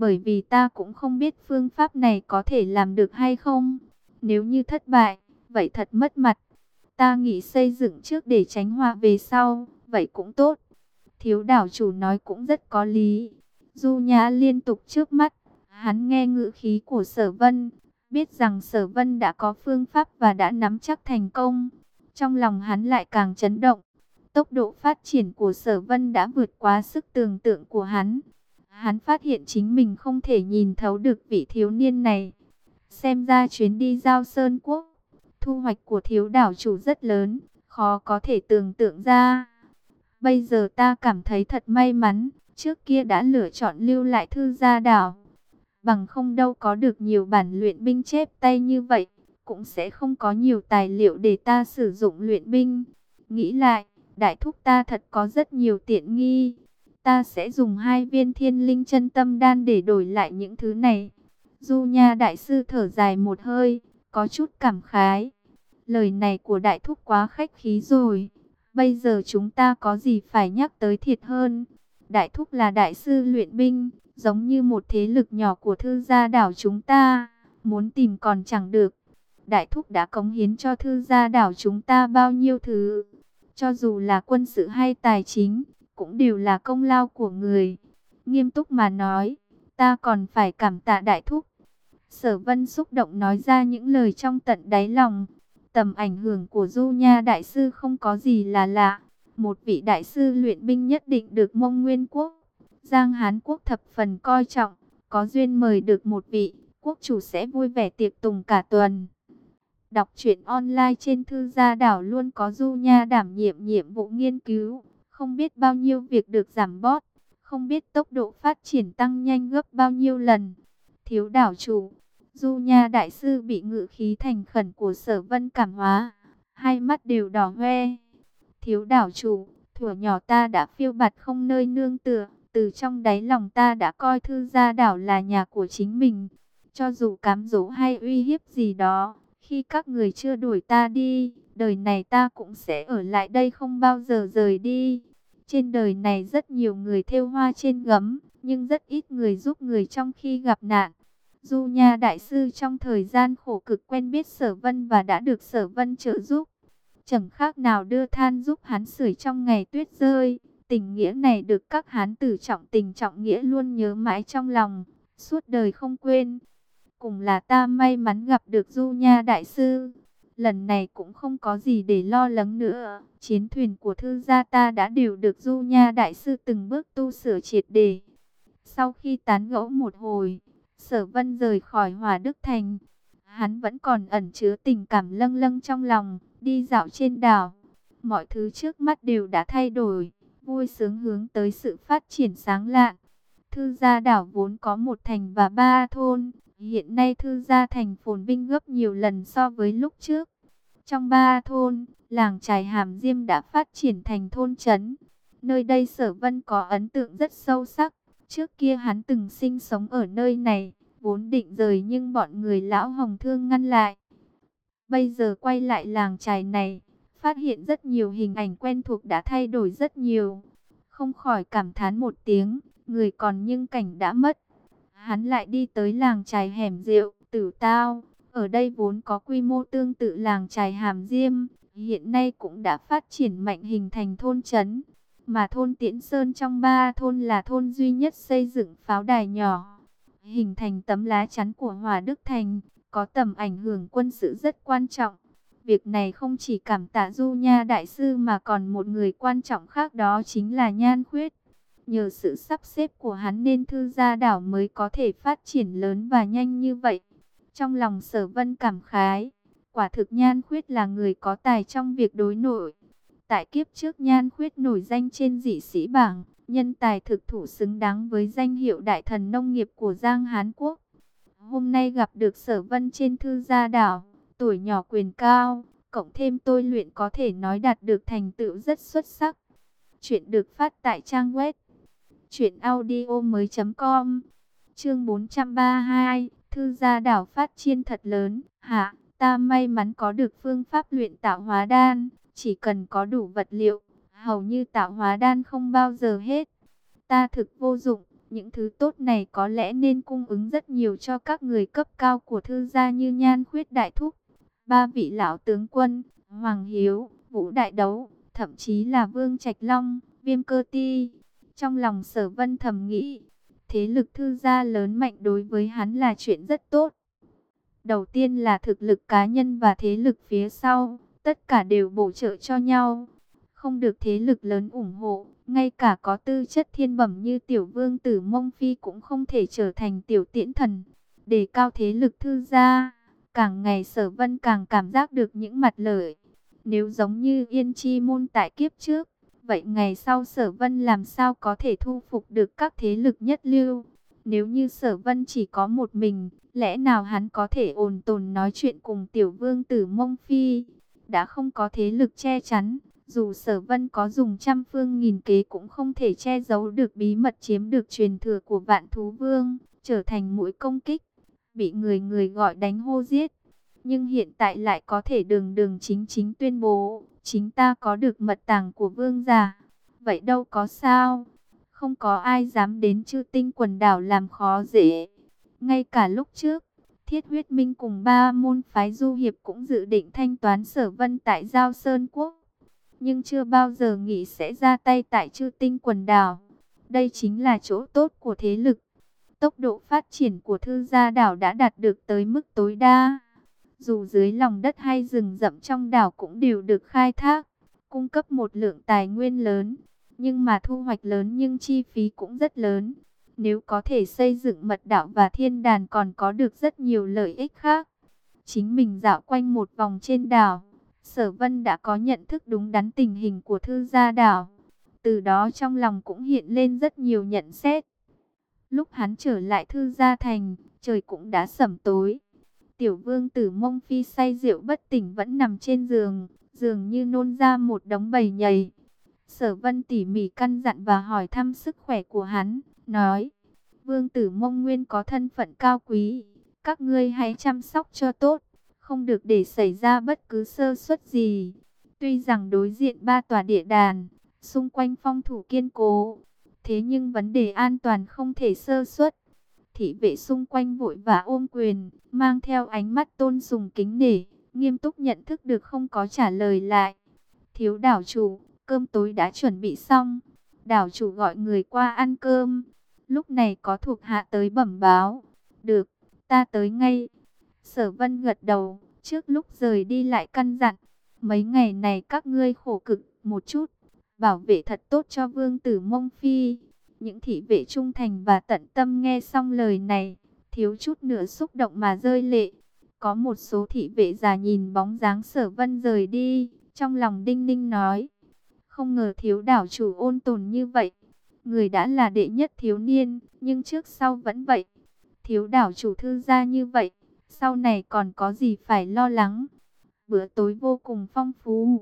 bởi vì ta cũng không biết phương pháp này có thể làm được hay không. Nếu như thất bại, vậy thật mất mặt. Ta nghĩ xây dựng trước để tránh họa về sau, vậy cũng tốt. Thiếu đảo chủ nói cũng rất có lý. Du Nhã liên tục trước mắt, hắn nghe ngữ khí của sở vân, biết rằng sở vân đã có phương pháp và đã nắm chắc thành công. Trong lòng hắn lại càng chấn động. Tốc độ phát triển của sở vân đã vượt quá sức tưởng tượng của hắn. Hắn phát hiện chính mình không thể nhìn thấu được vị thiếu niên này. Xem ra chuyến đi giao Sơn Quốc, thu hoạch của thiếu đảo chủ rất lớn, khó có thể tưởng tượng ra. Bây giờ ta cảm thấy thật may mắn, trước kia đã lựa chọn lưu lại thư gia đảo. Bằng không đâu có được nhiều bản luyện binh chép tay như vậy, cũng sẽ không có nhiều tài liệu để ta sử dụng luyện binh. Nghĩ lại, đại thúc ta thật có rất nhiều tiện nghi. Ta sẽ dùng hai viên thiên linh chân tâm đan để đổi lại những thứ này. Du Nha Đại Sư thở dài một hơi, có chút cảm khái. Lời này của Đại Thúc quá khách khí rồi. Bây giờ chúng ta có gì phải nhắc tới thiệt hơn. Đại Thúc là Đại Sư luyện binh, giống như một thế lực nhỏ của thư gia đảo chúng ta. Muốn tìm còn chẳng được. Đại Thúc đã cống hiến cho thư gia đảo chúng ta bao nhiêu thứ. Cho dù là quân sự hay tài chính, cũng đều là công lao của người. Nghiêm túc mà nói, ta còn phải cảm tạ Đại Thúc. Sở Vân xúc động nói ra những lời trong tận đáy lòng. Tầm ảnh hưởng của Du Nha Đại Sư không có gì là lạ. Một vị Đại Sư luyện binh nhất định được mông nguyên quốc. Giang Hán Quốc thập phần coi trọng. Có duyên mời được một vị, quốc chủ sẽ vui vẻ tiệc tùng cả tuần. Đọc truyện online trên thư gia đảo luôn có Du Nha đảm nhiệm nhiệm vụ nghiên cứu. Không biết bao nhiêu việc được giảm bót. Không biết tốc độ phát triển tăng nhanh gấp bao nhiêu lần. Thiếu đảo chủ Du Nha Đại Sư bị ngự khí thành khẩn của sở vân cảm hóa, hai mắt đều đỏ hoe. Thiếu đảo chủ, thuở nhỏ ta đã phiêu bạt không nơi nương tựa, từ trong đáy lòng ta đã coi thư gia đảo là nhà của chính mình. Cho dù cám dỗ hay uy hiếp gì đó, khi các người chưa đuổi ta đi, đời này ta cũng sẽ ở lại đây không bao giờ rời đi. Trên đời này rất nhiều người theo hoa trên gấm, nhưng rất ít người giúp người trong khi gặp nạn. Du Nha Đại Sư trong thời gian khổ cực quen biết Sở Vân và đã được Sở Vân trợ giúp. Chẳng khác nào đưa than giúp hắn sưởi trong ngày tuyết rơi. Tình nghĩa này được các hán tử trọng tình trọng nghĩa luôn nhớ mãi trong lòng, suốt đời không quên. Cùng là ta may mắn gặp được Du Nha Đại Sư. Lần này cũng không có gì để lo lắng nữa. Chiến thuyền của thư gia ta đã đều được Du Nha Đại Sư từng bước tu sửa triệt đề. Sau khi tán gẫu một hồi, Sở Vân rời khỏi Hòa Đức Thành. Hắn vẫn còn ẩn chứa tình cảm lâng lâng trong lòng, đi dạo trên đảo. Mọi thứ trước mắt đều đã thay đổi, vui sướng hướng tới sự phát triển sáng lạ. Thư gia đảo vốn có một thành và ba thôn, hiện nay thư gia thành phồn vinh gấp nhiều lần so với lúc trước. Trong ba thôn, làng trài Hàm Diêm đã phát triển thành thôn trấn. Nơi đây sở vân có ấn tượng rất sâu sắc. Trước kia hắn từng sinh sống ở nơi này, vốn định rời nhưng bọn người lão hồng thương ngăn lại. Bây giờ quay lại làng trài này, phát hiện rất nhiều hình ảnh quen thuộc đã thay đổi rất nhiều. Không khỏi cảm thán một tiếng, người còn nhưng cảnh đã mất. Hắn lại đi tới làng trài hẻm rượu, tử tao. Ở đây vốn có quy mô tương tự làng trài hàm diêm, hiện nay cũng đã phát triển mạnh hình thành thôn trấn mà thôn Tiễn Sơn trong ba thôn là thôn duy nhất xây dựng pháo đài nhỏ, hình thành tấm lá chắn của Hòa Đức Thành, có tầm ảnh hưởng quân sự rất quan trọng. Việc này không chỉ cảm tạ Du Nha Đại Sư mà còn một người quan trọng khác đó chính là Nhan Khuyết. Nhờ sự sắp xếp của hắn nên thư gia đảo mới có thể phát triển lớn và nhanh như vậy. Trong lòng sở vân cảm khái, quả thực Nhan Khuyết là người có tài trong việc đối nội. Tại kiếp trước Nhan Khuyết nổi danh trên dị sĩ bảng, nhân tài thực thủ xứng đáng với danh hiệu đại thần nông nghiệp của Giang Hán Quốc. Hôm nay gặp được sở vân trên thư gia đảo, tuổi nhỏ quyền cao, cộng thêm tôi luyện có thể nói đạt được thành tựu rất xuất sắc. Chuyện được phát tại trang web truyệnaudiomoi.com. Chương 432, thư gia đảo phát chiên thật lớn, hạ, ta may mắn có được phương pháp luyện tạo hóa đan, chỉ cần có đủ vật liệu, hầu như tạo hóa đan không bao giờ hết. Ta thực vô dụng, Những thứ tốt này có lẽ nên cung ứng rất nhiều cho các người cấp cao của thư gia như Nhan Khuyết Đại Thúc, ba vị lão tướng quân, Hoàng Hiếu, Vũ Đại Đấu, thậm chí là Vương Trạch Long, Viêm Cơ Ti. Trong lòng sở vân thầm nghĩ, thế lực thư gia lớn mạnh đối với hắn là chuyện rất tốt. Đầu tiên là thực lực cá nhân và thế lực phía sau, tất cả đều bổ trợ cho nhau. Không được thế lực lớn ủng hộ, ngay cả có tư chất thiên bẩm như tiểu vương tử mông phi cũng không thể trở thành tiểu tiễn thần. Để cao thế lực thư gia, càng ngày sở vân càng cảm giác được những mặt lợi. Nếu giống như yên chi môn tại kiếp trước, vậy ngày sau sở vân làm sao có thể thu phục được các thế lực nhất lưu? Nếu như sở vân chỉ có một mình, lẽ nào hắn có thể ồn tồn nói chuyện cùng tiểu vương tử mông phi? Đã không có thế lực che chắn, dù sở vân có dùng trăm phương nghìn kế cũng không thể che giấu được bí mật chiếm được truyền thừa của vạn thú vương, trở thành mũi công kích, bị người người gọi đánh hô giết. Nhưng hiện tại lại có thể đường đường chính chính tuyên bố, chính ta có được mật tàng của vương giả. Vậy đâu có sao, không có ai dám đến chư tinh quần đảo làm khó dễ. Ngay cả lúc trước, Thiết huyết minh cùng ba môn phái du hiệp cũng dự định thanh toán sở vân tại Giao Sơn Quốc nhưng chưa bao giờ nghĩ sẽ ra tay tại chư tinh quần đảo. Đây chính là chỗ tốt của thế lực. Tốc độ phát triển của thư gia đảo đã đạt được tới mức tối đa. Dù dưới lòng đất hay rừng rậm trong đảo cũng đều được khai thác, cung cấp một lượng tài nguyên lớn, nhưng mà thu hoạch lớn nhưng chi phí cũng rất lớn. Nếu có thể xây dựng mật đảo và thiên đàn còn có được rất nhiều lợi ích khác. Chính mình dạo quanh một vòng trên đảo, Sở Vân đã có nhận thức đúng đắn tình hình của thư gia đảo. Từ đó trong lòng cũng hiện lên rất nhiều nhận xét. Lúc hắn trở lại thư gia thành, trời cũng đã sẩm tối. Tiểu vương tử mông phi say rượu bất tỉnh vẫn nằm trên giường, dường như nôn ra một đống bầy nhầy. Sở vân tỉ mỉ căn dặn và hỏi thăm sức khỏe của hắn, nói, vương tử mông nguyên có thân phận cao quý, các ngươi hãy chăm sóc cho tốt không được để xảy ra bất cứ sơ suất gì. Tuy rằng đối diện ba tòa địa đàn, xung quanh phong thủ kiên cố, thế nhưng vấn đề an toàn không thể sơ suất. Thị vệ xung quanh vội và ôm quyền, mang theo ánh mắt tôn sùng kính nể, nghiêm túc nhận thức được không có trả lời lại. Thiếu đảo chủ, cơm tối đã chuẩn bị xong. Đảo chủ gọi người qua ăn cơm. Lúc này có thuộc hạ tới bẩm báo. Được, ta tới ngay. Sở vân gật đầu, trước lúc rời đi lại căn dặn. Mấy ngày này các ngươi khổ cực một chút, bảo vệ thật tốt cho vương tử mông phi. Những thị vệ trung thành và tận tâm nghe xong lời này, thiếu chút nữa xúc động mà rơi lệ. Có một số thị vệ già nhìn bóng dáng sở vân rời đi, trong lòng đinh ninh nói. Không ngờ thiếu đảo chủ ôn tồn như vậy. Người đã là đệ nhất thiếu niên, nhưng trước sau vẫn vậy. Thiếu đảo chủ thư gia như vậy, sau này còn có gì phải lo lắng. Bữa tối vô cùng phong phú.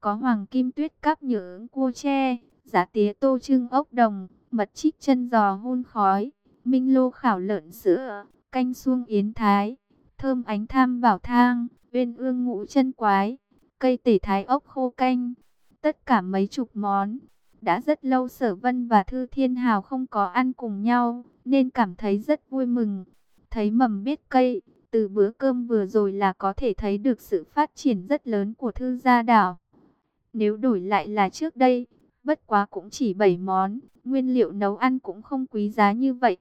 Có hoàng kim tuyết cắp nhựa cua tre, giả tía tô trưng ốc đồng, mật chích chân giò hun khói, minh lô khảo lợn sữa, canh xuông yến thái, thơm ánh tham bảo thang, uyên ương ngũ chân quái, cây tể thái ốc khô canh. Tất cả mấy chục món. Đã rất lâu sở vân và Thư Thiên Hào không có ăn cùng nhau, nên cảm thấy rất vui mừng. Thấy mầm biết cây, từ bữa cơm vừa rồi là có thể thấy được sự phát triển rất lớn của thư gia đảo. Nếu đổi lại là trước đây, bất quá cũng chỉ 7 món, nguyên liệu nấu ăn cũng không quý giá như vậy.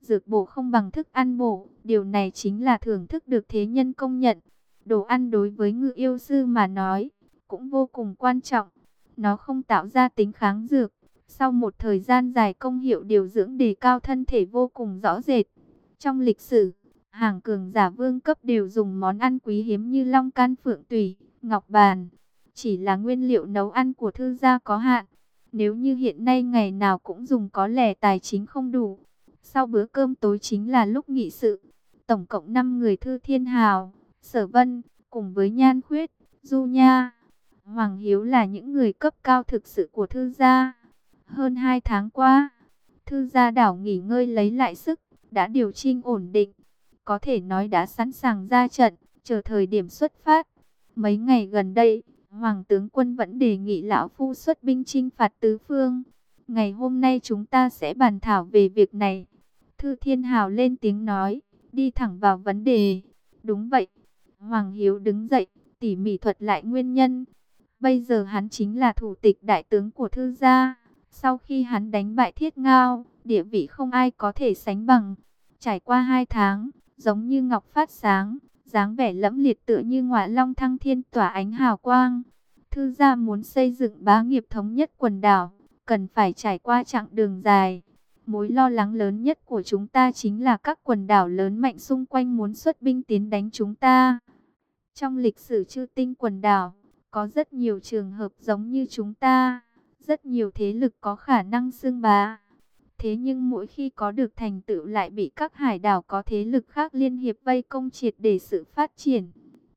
Dược bổ không bằng thức ăn bổ, điều này chính là thưởng thức được thế nhân công nhận. Đồ ăn đối với ngự yêu sư mà nói, cũng vô cùng quan trọng. Nó không tạo ra tính kháng dược, sau một thời gian dài công hiệu điều dưỡng đề cao thân thể vô cùng rõ rệt. Trong lịch sử, Hàng cường giả vương cấp đều dùng món ăn quý hiếm như long can phượng tùy, ngọc bàn. Chỉ là nguyên liệu nấu ăn của thư gia có hạn. Nếu như hiện nay ngày nào cũng dùng có lẽ tài chính không đủ. Sau bữa cơm tối chính là lúc nghị sự. Tổng cộng 5 người thư thiên hào, sở vân, cùng với nhan khuyết, du nha. Hoàng Hiếu là những người cấp cao thực sự của thư gia. Hơn 2 tháng qua, thư gia đảo nghỉ ngơi lấy lại sức, đã điều chỉnh ổn định có thể nói đã sẵn sàng ra trận, chờ thời điểm xuất phát. Mấy ngày gần đây, Hoàng tướng quân vẫn đề nghị lão phu xuất binh chinh phạt tứ phương. Ngày hôm nay chúng ta sẽ bàn thảo về việc này. Thư Thiên Hào lên tiếng nói, đi thẳng vào vấn đề. Đúng vậy. Hoàng Hiếu đứng dậy, tỉ mỉ thuật lại nguyên nhân. Bây giờ hắn chính là thủ tịch đại tướng của thư gia. Sau khi hắn đánh bại thiết ngao, địa vị không ai có thể sánh bằng. Trải qua hai tháng, giống như ngọc phát sáng, dáng vẻ lẫm liệt tựa như ngọa long thăng thiên tỏa ánh hào quang. Thư gia muốn xây dựng bá nghiệp thống nhất quần đảo, cần phải trải qua chặng đường dài. Mối lo lắng lớn nhất của chúng ta chính là các quần đảo lớn mạnh xung quanh muốn xuất binh tiến đánh chúng ta. Trong lịch sử chư tinh quần đảo, có rất nhiều trường hợp giống như chúng ta, rất nhiều thế lực có khả năng xưng bá. Thế nhưng mỗi khi có được thành tựu lại bị các hải đảo có thế lực khác liên hiệp vây công triệt để sự phát triển.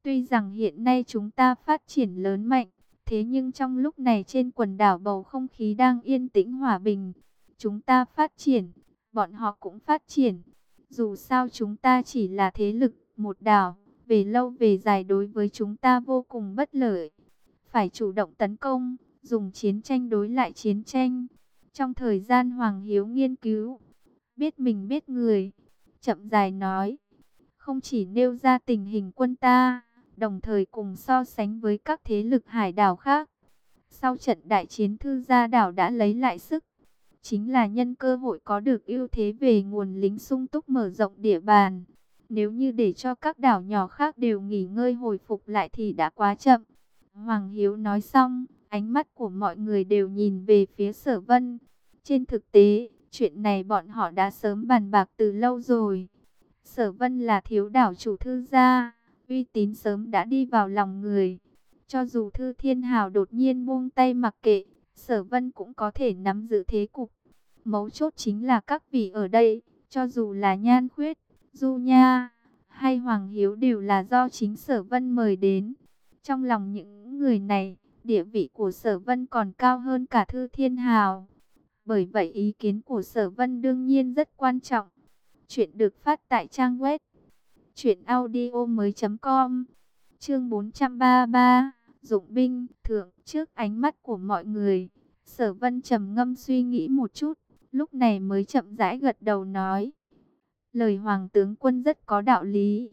Tuy rằng hiện nay chúng ta phát triển lớn mạnh, thế nhưng trong lúc này trên quần đảo bầu không khí đang yên tĩnh hòa bình. Chúng ta phát triển, bọn họ cũng phát triển. Dù sao chúng ta chỉ là thế lực, một đảo, về lâu về dài đối với chúng ta vô cùng bất lợi. Phải chủ động tấn công, dùng chiến tranh đối lại chiến tranh. Trong thời gian Hoàng Hiếu nghiên cứu, biết mình biết người, chậm dài nói, không chỉ nêu ra tình hình quân ta, đồng thời cùng so sánh với các thế lực hải đảo khác. Sau trận đại chiến thư gia đảo đã lấy lại sức, chính là nhân cơ hội có được ưu thế về nguồn lính sung túc mở rộng địa bàn. Nếu như để cho các đảo nhỏ khác đều nghỉ ngơi hồi phục lại thì đã quá chậm. Hoàng Hiếu nói xong, ánh mắt của mọi người đều nhìn về phía sở vân. Trên thực tế, chuyện này bọn họ đã sớm bàn bạc từ lâu rồi. Sở vân là thiếu đảo chủ thư gia, uy tín sớm đã đi vào lòng người. Cho dù thư thiên hào đột nhiên buông tay mặc kệ, sở vân cũng có thể nắm giữ thế cục. Mấu chốt chính là các vị ở đây, cho dù là nhan khuyết, du nha, hay hoàng hiếu đều là do chính sở vân mời đến. Trong lòng những người này, địa vị của sở vân còn cao hơn cả thư thiên hào. Bởi vậy ý kiến của sở vân đương nhiên rất quan trọng. Chuyện được phát tại trang web truyệnaudiomoi.com. Chương 433, Dụng binh thượng trước ánh mắt của mọi người. Sở Vân trầm ngâm suy nghĩ một chút, lúc này mới chậm rãi gật đầu nói: Lời hoàng tướng quân rất có đạo lý,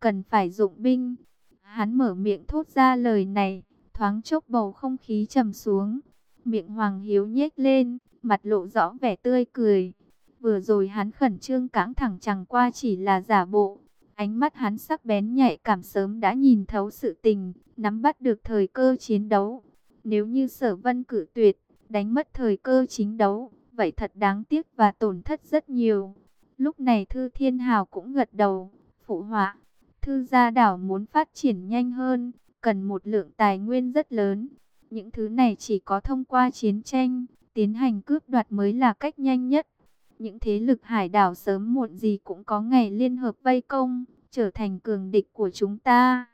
cần phải dụng binh. Hắn mở miệng thốt ra lời này, thoáng chốc bầu không khí trầm xuống. Miệng Hoàng Hiếu nhếch lên, mặt lộ rõ vẻ tươi cười. Vừa rồi hắn khẩn trương cãng thẳng chẳng qua chỉ là giả bộ. Ánh mắt hắn sắc bén nhạy cảm sớm đã nhìn thấu sự tình, nắm bắt được thời cơ chiến đấu. Nếu như sở vân cử tuyệt, đánh mất thời cơ chiến đấu, vậy thật đáng tiếc và tổn thất rất nhiều. Lúc này Thư Thiên Hào cũng gật đầu, phụ họa. Thư gia đảo muốn phát triển nhanh hơn, cần một lượng tài nguyên rất lớn. Những thứ này chỉ có thông qua chiến tranh, tiến hành cướp đoạt mới là cách nhanh nhất. Những thế lực hải đảo sớm muộn gì cũng có ngày liên hợp vây công, trở thành cường địch của chúng ta.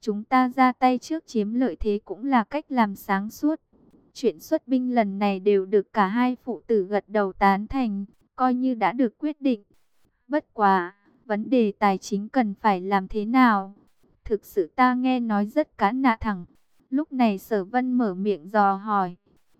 Chúng ta ra tay trước chiếm lợi thế cũng là cách làm sáng suốt. Chuyện xuất binh lần này đều được cả hai phụ tử gật đầu tán thành, coi như đã được quyết định. Bất quá, vấn đề tài chính cần phải làm thế nào? Thực sự ta nghe nói rất cá nạ thẳng. Lúc này sở vân mở miệng dò hỏi.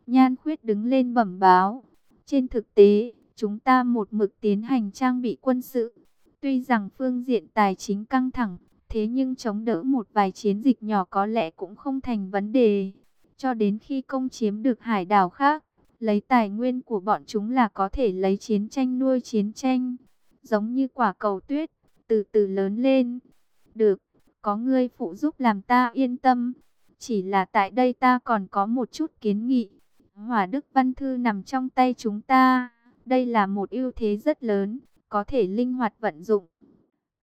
Nhan khuyết đứng lên bẩm báo. Trên thực tế, chúng ta một mực tiến hành trang bị quân sự. Tuy rằng phương diện tài chính căng thẳng, thế nhưng chống đỡ một vài chiến dịch nhỏ có lẽ cũng không thành vấn đề. Cho đến khi công chiếm được hải đảo khác, lấy tài nguyên của bọn chúng là có thể lấy chiến tranh nuôi chiến tranh. Giống như quả cầu tuyết, từ từ lớn lên. Được, có ngươi phụ giúp làm ta yên tâm. Chỉ là tại đây ta còn có một chút kiến nghị. Hỏa Đức Văn Thư nằm trong tay chúng ta. Đây là một ưu thế rất lớn, có thể linh hoạt vận dụng.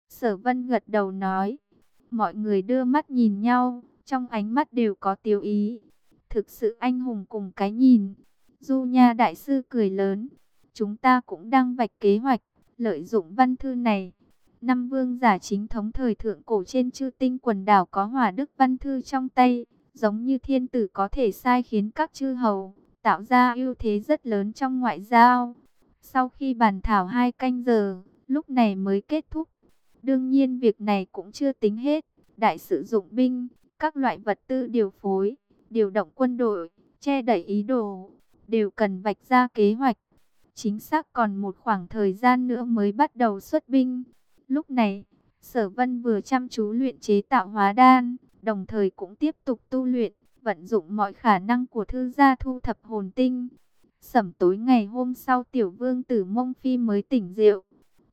Sở Vân gật đầu nói. Mọi người đưa mắt nhìn nhau, trong ánh mắt đều có tiêu ý. Thực sự anh hùng cùng cái nhìn. Du Nha Đại Sư cười lớn. Chúng ta cũng đang vạch kế hoạch, lợi dụng văn thư này Năm vương giả chính thống thời thượng cổ trên chư tinh quần đảo có hỏa đức văn thư trong tay, giống như thiên tử có thể sai khiến các chư hầu, tạo ra ưu thế rất lớn trong ngoại giao. Sau khi bàn thảo hai canh giờ, lúc này mới kết thúc. Đương nhiên việc này cũng chưa tính hết, đại sử dụng binh, các loại vật tư điều phối, điều động quân đội, che đẩy ý đồ, đều cần vạch ra kế hoạch. Chính xác còn một khoảng thời gian nữa mới bắt đầu xuất binh. Lúc này, Sở Vân vừa chăm chú luyện chế tạo hóa đan, đồng thời cũng tiếp tục tu luyện, vận dụng mọi khả năng của thư gia thu thập hồn tinh. Sẩm tối ngày hôm sau tiểu vương tử mông phi mới tỉnh rượu.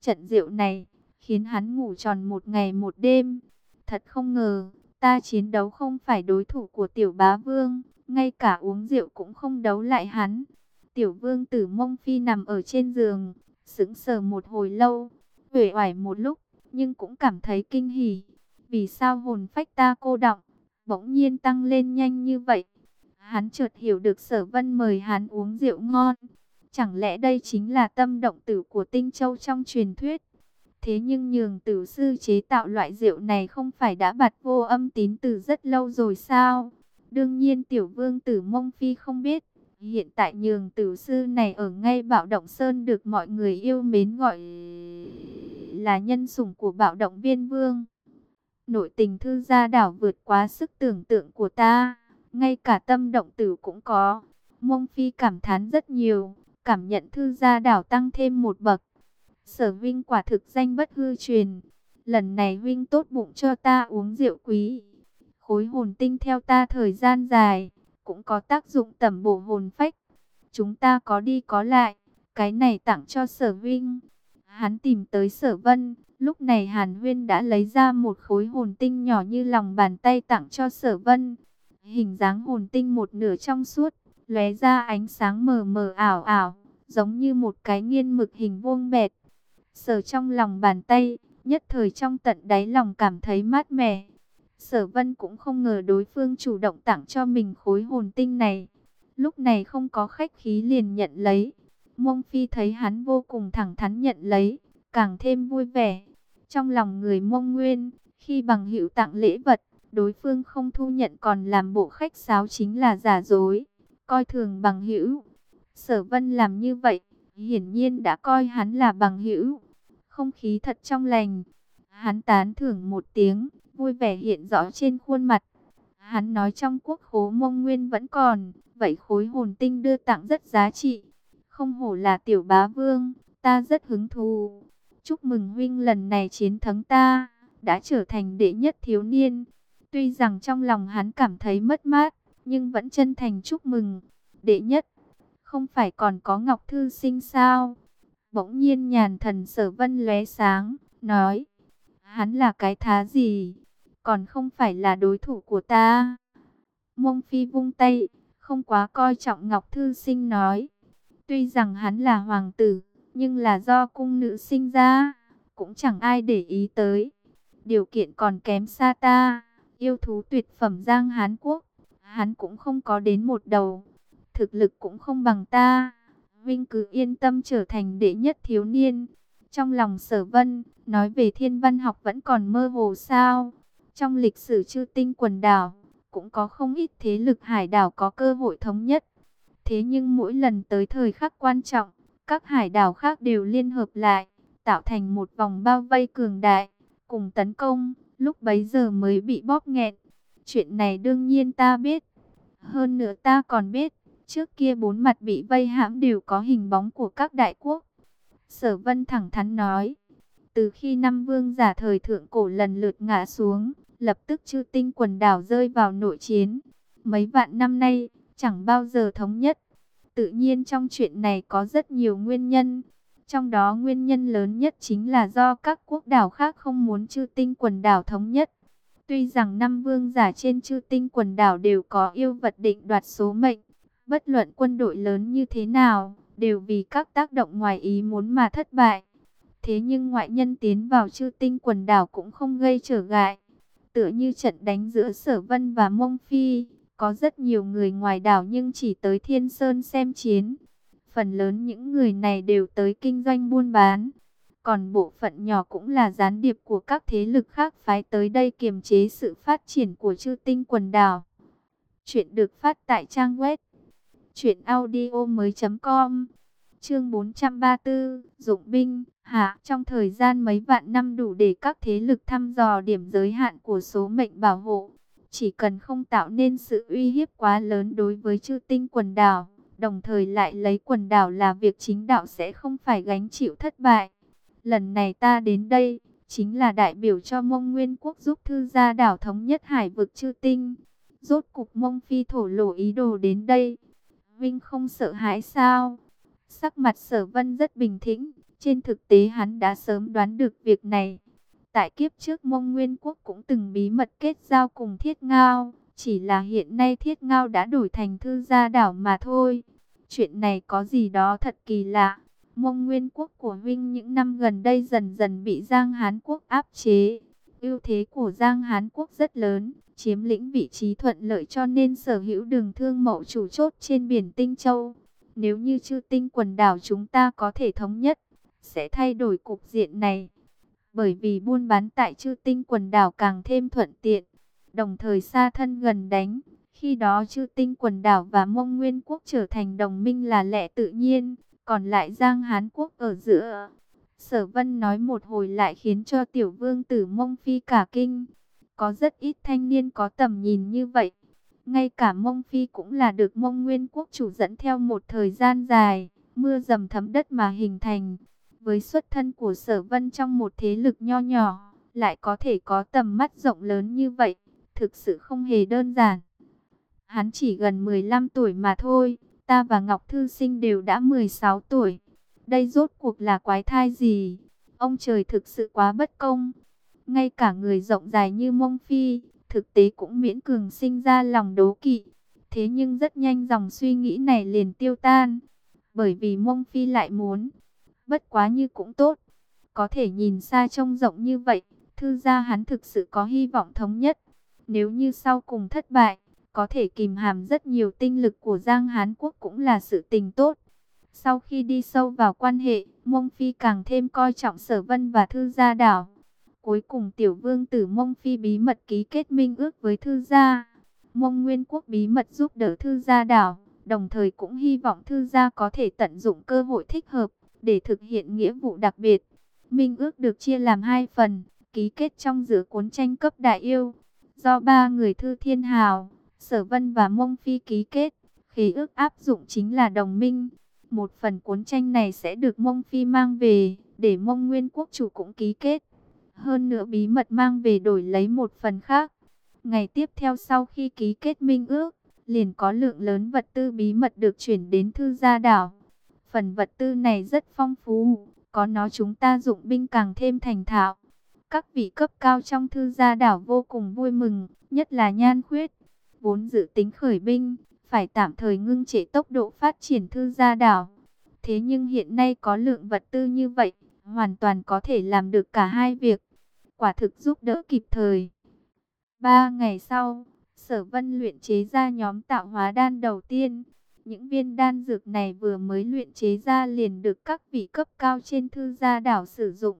Trận rượu này khiến hắn ngủ tròn một ngày một đêm. Thật không ngờ, ta chiến đấu không phải đối thủ của tiểu bá vương, ngay cả uống rượu cũng không đấu lại hắn. Tiểu vương tử mông phi nằm ở trên giường, sững sờ một hồi lâu, uể oải một lúc, nhưng cũng cảm thấy kinh hỉ. Vì sao hồn phách ta cô đọng? Bỗng nhiên tăng lên nhanh như vậy? Hắn chợt hiểu được sở vân mời hắn uống rượu ngon. Chẳng lẽ đây chính là tâm động tử của Tinh Châu trong truyền thuyết? Thế nhưng nhường tử sư chế tạo loại rượu này không phải đã bạt vô âm tín từ rất lâu rồi sao? Đương nhiên tiểu vương tử mông phi không biết. Hiện tại nhường tử sư này ở ngay bạo động sơn được mọi người yêu mến gọi là nhân sủng của bạo động viên vương. Nội tình thư gia đảo vượt quá sức tưởng tượng của ta, ngay cả tâm động tử cũng có. Mông phi cảm thán rất nhiều, cảm nhận thư gia đảo tăng thêm một bậc. Sở Vinh quả thực danh bất hư truyền. Lần này Vinh tốt bụng cho ta uống rượu quý. Khối hồn tinh theo ta thời gian dài, cũng có tác dụng tẩm bổ hồn phách. Chúng ta có đi có lại, cái này tặng cho Sở Vinh. Hắn tìm tới Sở Vân, lúc này Hàn Huyên đã lấy ra một khối hồn tinh nhỏ như lòng bàn tay tặng cho Sở Vân. Hình dáng hồn tinh một nửa trong suốt, lóe ra ánh sáng mờ mờ ảo ảo, giống như một cái nghiên mực hình vuông bẹt. Sở trong lòng bàn tay, nhất thời trong tận đáy lòng cảm thấy mát mẻ. Sở vân cũng không ngờ đối phương chủ động tặng cho mình khối hồn tinh này. Lúc này không có khách khí liền nhận lấy. Mông Phi thấy hắn vô cùng thẳng thắn nhận lấy, càng thêm vui vẻ. Trong lòng người mông nguyên, khi bằng hữu tặng lễ vật, đối phương không thu nhận còn làm bộ khách sáo chính là giả dối, coi thường bằng hữu. Sở vân làm như vậy, hiển nhiên đã coi hắn là bằng hữu không khí thật trong lành. Hắn tán thưởng một tiếng, vui vẻ hiện rõ trên khuôn mặt. Hắn nói trong quốc khố mông nguyên vẫn còn, vậy khối hồn tinh đưa tặng rất giá trị. Không hổ là tiểu bá vương, ta rất hứng thú. Chúc mừng huynh lần này chiến thắng ta, đã trở thành đệ nhất thiếu niên. Tuy rằng trong lòng hắn cảm thấy mất mát, nhưng vẫn chân thành chúc mừng. Đệ nhất, không phải còn có Ngọc Thư Sinh sao? Bỗng nhiên nhàn thần sở vân lóe sáng, nói. Hắn là cái thá gì? Còn không phải là đối thủ của ta. Mông phi vung tay, không quá coi trọng Ngọc Thư Sinh nói. Tuy rằng hắn là hoàng tử, nhưng là do cung nữ sinh ra, cũng chẳng ai để ý tới. Điều kiện còn kém xa ta, yêu thú tuyệt phẩm Giang Hán Quốc, hắn cũng không có đến một đầu, thực lực cũng không bằng ta. Vinh cứ yên tâm trở thành đệ nhất thiếu niên. Trong lòng sở vân, nói về thiên văn học vẫn còn mơ hồ sao. Trong lịch sử chư tinh quần đảo, cũng có không ít thế lực hải đảo có cơ hội thống nhất. Thế nhưng mỗi lần tới thời khắc quan trọng, các hải đảo khác đều liên hợp lại, tạo thành một vòng bao vây cường đại, cùng tấn công, lúc bấy giờ mới bị bóp nghẹt. Chuyện này đương nhiên ta biết. Hơn nữa ta còn biết, Trước kia bốn mặt bị vây hãm đều có hình bóng của các đại quốc. Sở vân thẳng thắn nói. Từ khi năm vương giả thời thượng cổ lần lượt ngã xuống, lập tức chư tinh quần đảo rơi vào nội chiến. Mấy vạn năm nay, chẳng bao giờ thống nhất. Tự nhiên trong chuyện này có rất nhiều nguyên nhân. Trong đó nguyên nhân lớn nhất chính là do các quốc đảo khác không muốn chư tinh quần đảo thống nhất. Tuy rằng năm vương giả trên chư tinh quần đảo đều có yêu vật định đoạt số mệnh, Bất luận quân đội lớn như thế nào, đều vì các tác động ngoài ý muốn mà thất bại. Thế nhưng ngoại nhân tiến vào chư tinh quần đảo cũng không gây trở ngại. Tựa như trận đánh giữa Sở Vân và Mông Phi, có rất nhiều người ngoài đảo nhưng chỉ tới Thiên Sơn xem chiến. Phần lớn những người này đều tới kinh doanh buôn bán. Còn bộ phận nhỏ cũng là gián điệp của các thế lực khác phái tới đây kiềm chế sự phát triển của chư tinh quần đảo. Chuyện được phát tại trang web Chuyện audio mới com Chương 434 Dụng binh Hạ, Trong thời gian mấy vạn năm đủ để các thế lực thăm dò điểm giới hạn của số mệnh bảo hộ chỉ cần không tạo nên sự uy hiếp quá lớn đối với chư tinh quần đảo đồng thời lại lấy quần đảo là việc chính đạo sẽ không phải gánh chịu thất bại. Lần này ta đến đây, chính là đại biểu cho mông nguyên quốc giúp thư gia đảo thống nhất hải vực chư tinh. Rốt cục mông phi thổ lộ ý đồ đến đây. Vinh không sợ hãi sao? Sắc mặt sở vân rất bình tĩnh, trên thực tế hắn đã sớm đoán được việc này. Tại kiếp trước mông nguyên quốc cũng từng bí mật kết giao cùng thiết ngao, chỉ là hiện nay thiết ngao đã đổi thành thư gia đảo mà thôi. Chuyện này có gì đó thật kỳ lạ. Mông nguyên quốc của huynh những năm gần đây dần dần bị Giang Hán quốc áp chế. ưu thế của Giang Hán quốc rất lớn, chiếm lĩnh vị trí thuận lợi cho nên sở hữu đường thương mậu chủ chốt trên biển Tinh Châu. Nếu như chư tinh quần đảo chúng ta có thể thống nhất, sẽ thay đổi cục diện này. Bởi vì buôn bán tại chư tinh quần đảo càng thêm thuận tiện, đồng thời xa thân gần đánh. Khi đó chư tinh quần đảo và mông nguyên quốc trở thành đồng minh là lẽ tự nhiên, còn lại Giang Hán quốc ở giữa. Sở Vân nói một hồi lại khiến cho tiểu vương tử mông phi cả kinh. Có rất ít thanh niên có tầm nhìn như vậy. Ngay cả mông phi cũng là được mông nguyên quốc chủ dẫn theo một thời gian dài, mưa dầm thấm đất mà hình thành. Với xuất thân của sở vân trong một thế lực nho nhỏ, lại có thể có tầm mắt rộng lớn như vậy, thực sự không hề đơn giản. Hắn chỉ gần 15 tuổi mà thôi, ta và Ngọc Thư Sinh đều đã 16 tuổi. Đây rốt cuộc là quái thai gì? Ông trời thực sự quá bất công. Ngay cả người rộng dài như Mông Phi, thực tế cũng miễn cường sinh ra lòng đố kỵ. Thế nhưng rất nhanh dòng suy nghĩ này liền tiêu tan. Bởi vì Mông Phi lại muốn. Bất quá như cũng tốt. Có thể nhìn xa trông rộng như vậy. Thư gia hắn thực sự có hy vọng thống nhất. Nếu như sau cùng thất bại, có thể kìm hàm rất nhiều tinh lực của Giang Hán Quốc cũng là sự tình tốt. Sau khi đi sâu vào quan hệ, Mông Phi càng thêm coi trọng Sở Vân và Thư Gia Đảo. Cuối cùng tiểu vương tử Mông Phi bí mật ký kết minh ước với Thư Gia. Mông Nguyên Quốc bí mật giúp đỡ Thư Gia Đảo, đồng thời cũng hy vọng Thư Gia có thể tận dụng cơ hội thích hợp để thực hiện nghĩa vụ đặc biệt. Minh ước được chia làm hai phần, ký kết trong giữa cuốn tranh cấp đại yêu, do ba người Thư Thiên Hào, Sở Vân và Mông Phi ký kết. Khí ước áp dụng chính là đồng minh. Một phần cuốn tranh này sẽ được Mông Phi mang về, để Mông Nguyên Quốc chủ cũng ký kết. Hơn nữa bí mật mang về đổi lấy một phần khác. Ngày tiếp theo sau khi ký kết minh ước, liền có lượng lớn vật tư bí mật được chuyển đến thư gia đảo. Phần vật tư này rất phong phú, có nó chúng ta dụng binh càng thêm thành thạo. Các vị cấp cao trong thư gia đảo vô cùng vui mừng, nhất là nhan khuyết. Vốn dự tính khởi binh, phải tạm thời ngưng trễ tốc độ phát triển thư gia đảo. Thế nhưng hiện nay có lượng vật tư như vậy, hoàn toàn có thể làm được cả hai việc quả thực giúp đỡ kịp thời. Ba ngày sau, sở vân luyện chế ra nhóm tạo hóa đan đầu tiên. Những viên đan dược này vừa mới luyện chế ra liền được các vị cấp cao trên thư gia đảo sử dụng.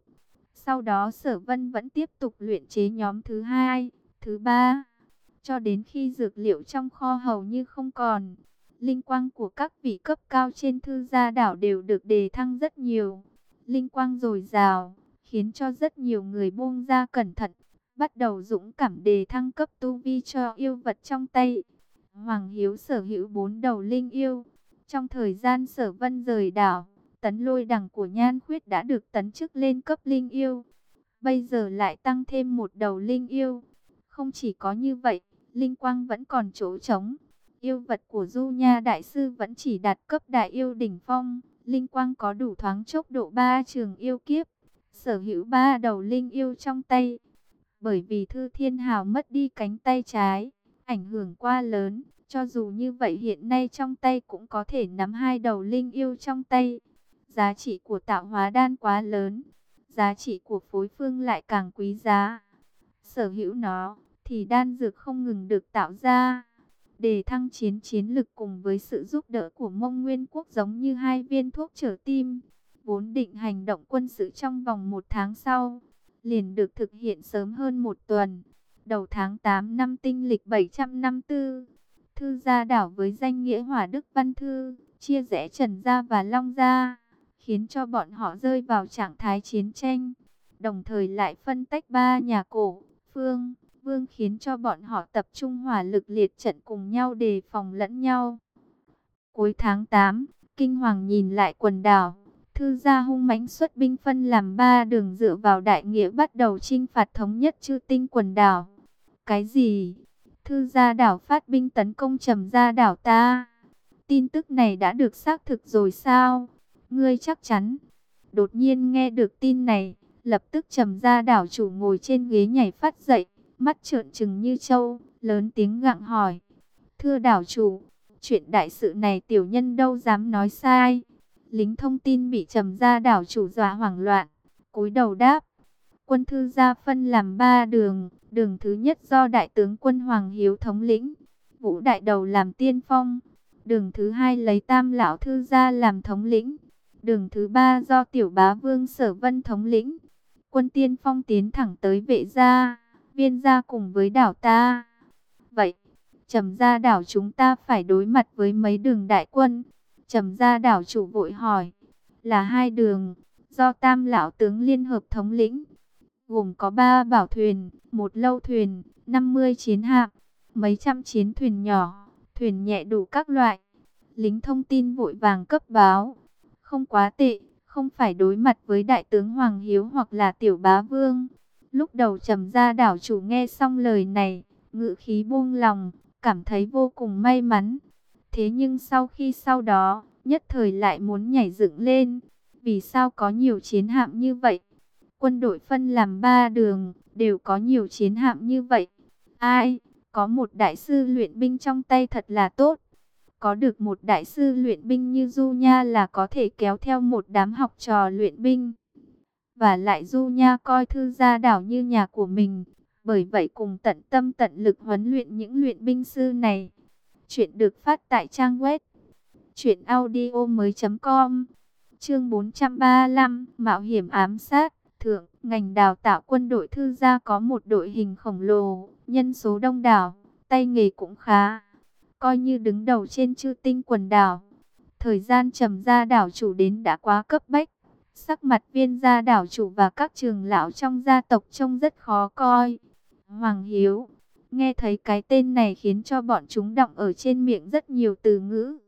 Sau đó sở vân vẫn tiếp tục luyện chế nhóm thứ hai, thứ ba, cho đến khi dược liệu trong kho hầu như không còn. Linh quang của các vị cấp cao trên thư gia đảo đều được đề thăng rất nhiều. Linh quang dồi dào, khiến cho rất nhiều người buông ra cẩn thận, bắt đầu dũng cảm đề thăng cấp tu vi cho yêu vật trong tay. Hoàng Hiếu sở hữu bốn đầu linh yêu. Trong thời gian sở vân rời đảo, tấn lôi đằng của nhan khuyết đã được tấn chức lên cấp linh yêu. Bây giờ lại tăng thêm một đầu linh yêu. Không chỉ có như vậy, linh quang vẫn còn chỗ trống. Yêu vật của Du Nha Đại Sư vẫn chỉ đạt cấp đại yêu đỉnh phong. Linh quang có đủ thoáng chốc độ ba trường yêu kiếp sở hữu ba đầu linh yêu trong tay. Bởi vì Thư Thiên Hào mất đi cánh tay trái, ảnh hưởng quá lớn, cho dù như vậy hiện nay trong tay cũng có thể nắm hai đầu linh yêu trong tay. Giá trị của tạo hóa đan quá lớn, giá trị của phối phương lại càng quý giá. Sở hữu nó, thì đan dược không ngừng được tạo ra. Để thăng chiến chiến lực cùng với sự giúp đỡ của mông nguyên quốc giống như hai viên thuốc trở tim vốn định hành động quân sự trong vòng một tháng sau, liền được thực hiện sớm hơn một tuần. Đầu tháng 8 năm tinh lịch 754, Thư gia đảo với danh nghĩa Hỏa Đức Văn Thư, chia rẽ Trần Gia và Long Gia, khiến cho bọn họ rơi vào trạng thái chiến tranh. Đồng thời lại phân tách ba nhà cổ, phương, vương khiến cho bọn họ tập trung hỏa lực liệt trận cùng nhau đề phòng lẫn nhau. Cuối tháng 8, Kinh Hoàng nhìn lại quần đảo. Thư gia hung mãnh xuất binh phân làm ba đường dựa vào đại nghĩa bắt đầu chinh phạt thống nhất chư tinh quần đảo. Cái gì? Thư gia đảo phát binh tấn công trầm gia đảo ta. Tin tức này đã được xác thực rồi sao? Ngươi chắc chắn. Đột nhiên nghe được tin này, lập tức trầm gia đảo chủ ngồi trên ghế nhảy phát dậy, mắt trợn trừng như trâu, lớn tiếng gặng hỏi. Thưa đảo chủ, chuyện đại sự này tiểu nhân đâu dám nói sai. Lính thông tin bị trầm gia đảo chủ dọa hoảng loạn, cúi đầu đáp. Quân thư gia phân làm ba đường, đường thứ nhất do đại tướng quân Hoàng Hiếu thống lĩnh, Vũ Đại Đầu làm tiên phong. Đường thứ hai lấy Tam Lão Thư gia làm thống lĩnh. Đường thứ ba do Tiểu Bá Vương Sở Vân thống lĩnh. Quân tiên phong tiến thẳng tới vệ gia, viên gia cùng với đảo ta. Vậy, trầm gia đảo chúng ta phải đối mặt với mấy đường đại quân. Trầm gia đảo chủ vội hỏi, là hai đường, do Tam Lão tướng liên hợp thống lĩnh. Gồm có ba bảo thuyền, một lâu thuyền, 50 chiến hạm, mấy trăm chiến thuyền nhỏ thuyền nhẹ đủ các loại. Lính thông tin vội vàng cấp báo. Không quá tệ, không phải đối mặt với đại tướng Hoàng Hiếu hoặc là tiểu bá vương. Lúc đầu trầm ra đảo chủ nghe xong lời này, ngự khí buông lòng, cảm thấy vô cùng may mắn. Thế nhưng sau khi sau đó, nhất thời lại muốn nhảy dựng lên. Vì sao có nhiều chiến hạm như vậy? Quân đội phân làm ba đường, đều có nhiều chiến hạm như vậy. Ai? Có một đại sư luyện binh trong tay thật là tốt. Có được một đại sư luyện binh như Du Nha là có thể kéo theo một đám học trò luyện binh. Và lại Du Nha coi thư gia đảo như nhà của mình. Bởi vậy cùng tận tâm tận lực huấn luyện những luyện binh sư này. Chuyện được phát tại trang web. Chuyện audio mới.com Chương 435 Mạo hiểm ám sát Thượng, ngành đào tạo quân đội thư gia có một đội hình khổng lồ, nhân số đông đảo, tay nghề cũng khá, coi như đứng đầu trên chư tinh quần đảo. Thời gian trầm gia đảo chủ đến đã quá cấp bách, sắc mặt viên gia đảo chủ và các trường lão trong gia tộc trông rất khó coi. Hoàng Hiếu, nghe thấy cái tên này khiến cho bọn chúng đọng ở trên miệng rất nhiều từ ngữ.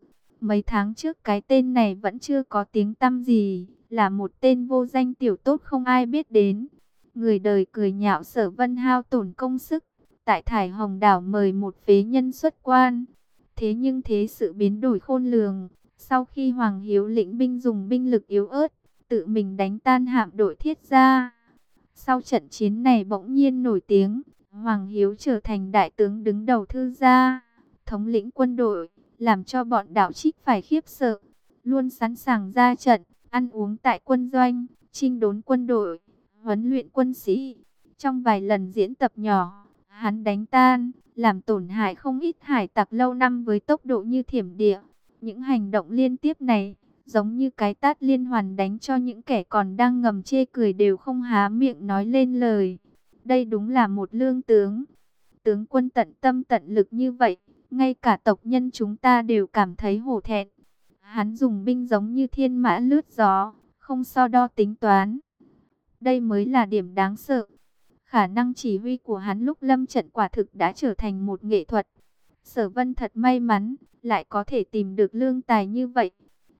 Mấy tháng trước cái tên này vẫn chưa có tiếng tăm gì, là một tên vô danh tiểu tốt không ai biết đến. Người đời cười nhạo sở vân hao tổn công sức, tại Thải Hồng Đảo mời một phế nhân xuất quan. Thế nhưng thế sự biến đổi khôn lường, sau khi Hoàng Hiếu lĩnh binh dùng binh lực yếu ớt, tự mình đánh tan hạm đội thiết gia. Sau trận chiến này bỗng nhiên nổi tiếng, Hoàng Hiếu trở thành đại tướng đứng đầu thư gia, thống lĩnh quân đội, làm cho bọn đảo trích phải khiếp sợ, luôn sẵn sàng ra trận ăn uống tại quân doanh, trinh đốn quân đội, huấn luyện quân sĩ. Trong vài lần diễn tập nhỏ, hắn đánh tan, làm tổn hại không ít hải tặc lâu năm với tốc độ như thiểm địa. Những hành động liên tiếp này, giống như cái tát liên hoàn đánh cho những kẻ còn đang ngầm chê cười đều không há miệng nói lên lời. Đây đúng là một lương tướng. Tướng quân tận tâm tận lực như vậy, ngay cả tộc nhân chúng ta đều cảm thấy hổ thẹn. Hắn dùng binh giống như thiên mã lướt gió, không so đo tính toán. Đây mới là điểm đáng sợ. Khả năng chỉ huy của hắn lúc lâm trận quả thực đã trở thành một nghệ thuật. Sở vân thật may mắn, lại có thể tìm được lương tài như vậy.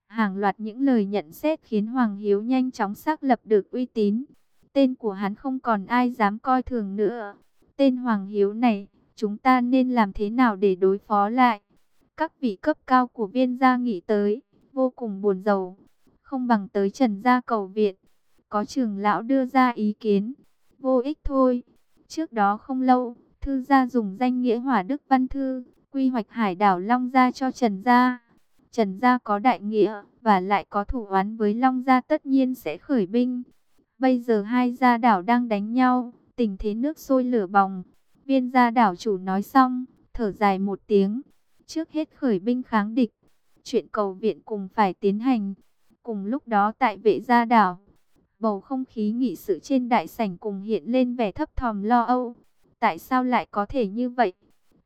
Hàng loạt những lời nhận xét khiến Hoàng Hiếu nhanh chóng xác lập được uy tín. Tên của hắn không còn ai dám coi thường nữa. Tên Hoàng Hiếu này, chúng ta nên làm thế nào để đối phó lại? Các vị cấp cao của viên gia nghĩ tới, vô cùng buồn rầu, không bằng tới trần gia cầu viện. Có trưởng lão đưa ra ý kiến, vô ích thôi. Trước đó không lâu, thư gia dùng danh nghĩa hỏa đức văn thư, quy hoạch hải đảo Long Gia cho Trần Gia. Trần Gia có đại nghĩa, và lại có thủ oán với Long Gia tất nhiên sẽ khởi binh. Bây giờ hai gia đảo đang đánh nhau, tình thế nước sôi lửa bỏng. Viên gia đảo chủ nói xong, thở dài một tiếng, trước hết khởi binh kháng địch. Chuyện cầu viện cùng phải tiến hành. Cùng lúc đó tại vệ gia đảo, bầu không khí nghị sự trên đại sảnh cùng hiện lên vẻ thấp thòm lo âu. Tại sao lại có thể như vậy?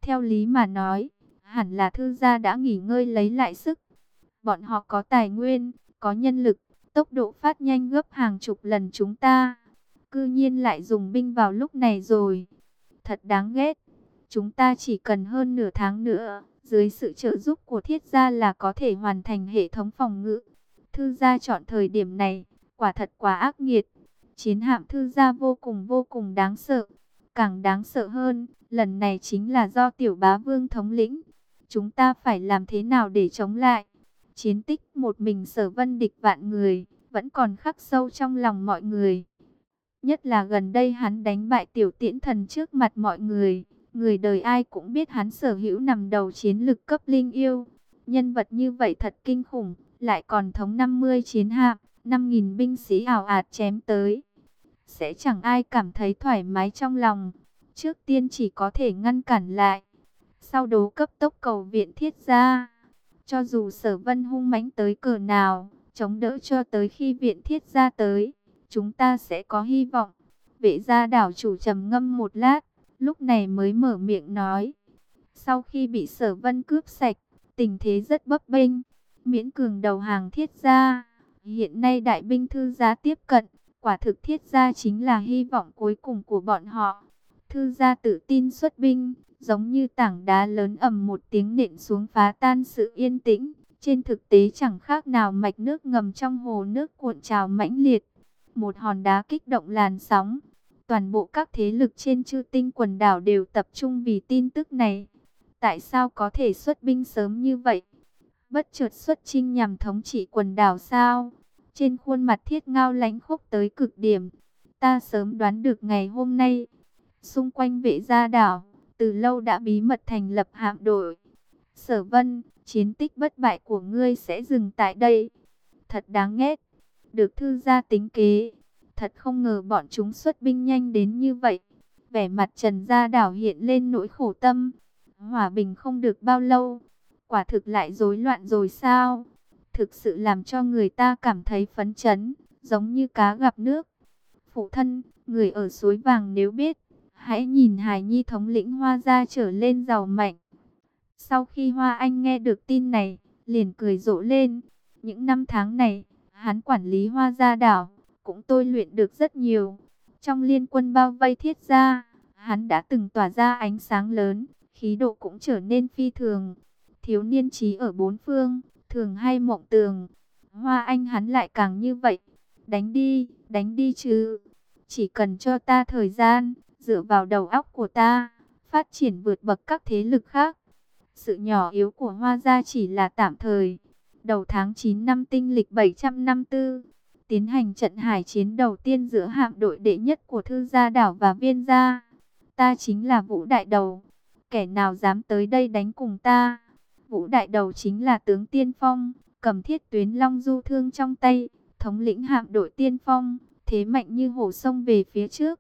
Theo lý mà nói, hẳn là thư gia đã nghỉ ngơi lấy lại sức. Bọn họ có tài nguyên, có nhân lực, tốc độ phát nhanh gấp hàng chục lần chúng ta. Cư nhiên lại dùng binh vào lúc này rồi. Thật đáng ghét. Chúng ta chỉ cần hơn nửa tháng nữa, dưới sự trợ giúp của thiết gia là có thể hoàn thành hệ thống phòng ngự. Thư gia chọn thời điểm này, quả thật quá ác nghiệt. Chiến hạm thư gia vô cùng vô cùng đáng sợ. Càng đáng sợ hơn, lần này chính là do tiểu bá vương thống lĩnh. Chúng ta phải làm thế nào để chống lại? Chiến tích một mình sở vân địch vạn người, vẫn còn khắc sâu trong lòng mọi người. Nhất là gần đây hắn đánh bại tiểu tiễn thần trước mặt mọi người. Người đời ai cũng biết hắn sở hữu nằm đầu chiến lực cấp linh yêu. Nhân vật như vậy thật kinh khủng, lại còn thống 50 chiến hạm, 5.000 binh sĩ ảo ạt chém tới. Sẽ chẳng ai cảm thấy thoải mái trong lòng. Trước tiên chỉ có thể ngăn cản lại. Sau đó cấp tốc cầu viện thiết ra. Cho dù sở vân hung mãnh tới cờ nào, chống đỡ cho tới khi viện thiết ra tới, chúng ta sẽ có hy vọng. Vệ gia đảo chủ trầm ngâm một lát, lúc này mới mở miệng nói. Sau khi bị sở vân cướp sạch, tình thế rất bấp bênh, miễn cường đầu hàng thiết gia. Hiện nay đại binh thư gia tiếp cận, quả thực thiết gia chính là hy vọng cuối cùng của bọn họ. Thư gia tự tin xuất binh, giống như tảng đá lớn ầm một tiếng nện xuống phá tan sự yên tĩnh. Trên thực tế chẳng khác nào mạch nước ngầm trong hồ nước cuộn trào mãnh liệt. Một hòn đá kích động làn sóng. Toàn bộ các thế lực trên chư tinh quần đảo đều tập trung vì tin tức này. Tại sao có thể xuất binh sớm như vậy? Bất chợt xuất chinh nhằm thống trị quần đảo sao? Trên khuôn mặt thiết ngao lãnh khốc tới cực điểm. Ta sớm đoán được ngày hôm nay. Xung quanh vệ gia đảo, từ lâu đã bí mật thành lập hạm đội. Sở vân, chiến tích bất bại của ngươi sẽ dừng tại đây. Thật đáng ghét. Được thư gia tính kế. Thật không ngờ bọn chúng xuất binh nhanh đến như vậy. Vẻ mặt Trần Gia Đảo hiện lên nỗi khổ tâm. Hòa bình không được bao lâu. Quả thực lại rối loạn rồi sao? Thực sự làm cho người ta cảm thấy phấn chấn, giống như cá gặp nước. Phụ thân, người ở suối vàng nếu biết, hãy nhìn Hải Nhi thống lĩnh Hoa Gia trở lên giàu mạnh. Sau khi Hoa Anh nghe được tin này, liền cười rộ lên. Những năm tháng này, hắn quản lý Hoa Gia đảo, cũng tôi luyện được rất nhiều. Trong liên quân bao vây thiết gia, hắn đã từng tỏa ra ánh sáng lớn, khí độ cũng trở nên phi thường. Thiếu niên trí ở bốn phương, thường hay mộng tường. Hoa Anh hắn lại càng như vậy. Đánh đi, đánh đi chứ. Chỉ cần cho ta thời gian, dựa vào đầu óc của ta, phát triển vượt bậc các thế lực khác. Sự nhỏ yếu của Hoa gia chỉ là tạm thời. Đầu tháng 9 năm tinh lịch 754, tiến hành trận hải chiến đầu tiên giữa hạm đội đệ nhất của Thư gia đảo và Viên gia. Ta chính là Vũ Đại Đầu. Kẻ nào dám tới đây đánh cùng ta? Vũ Đại Đầu chính là tướng Tiên Phong, cầm thiết tuyến long du thương trong tay, thống lĩnh hạm đội Tiên Phong, thế mạnh như hổ sông về phía trước.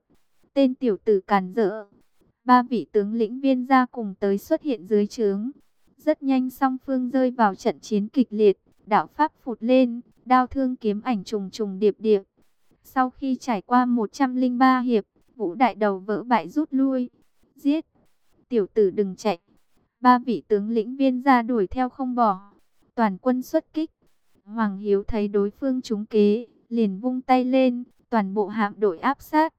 Tên tiểu tử càn rỡ, ba vị tướng lĩnh viên gia cùng tới xuất hiện dưới trướng. Rất nhanh song phương rơi vào trận chiến kịch liệt, đạo pháp phụt lên, đao thương kiếm ảnh trùng trùng điệp điệp. Sau khi trải qua 103 hiệp, vũ đại đầu vỡ bại rút lui. Giết! Tiểu tử đừng chạy! Ba vị tướng lĩnh viên ra đuổi theo không bỏ. Toàn quân xuất kích. Hoàng Hiếu thấy đối phương trúng kế, liền vung tay lên, toàn bộ hạm đội áp sát.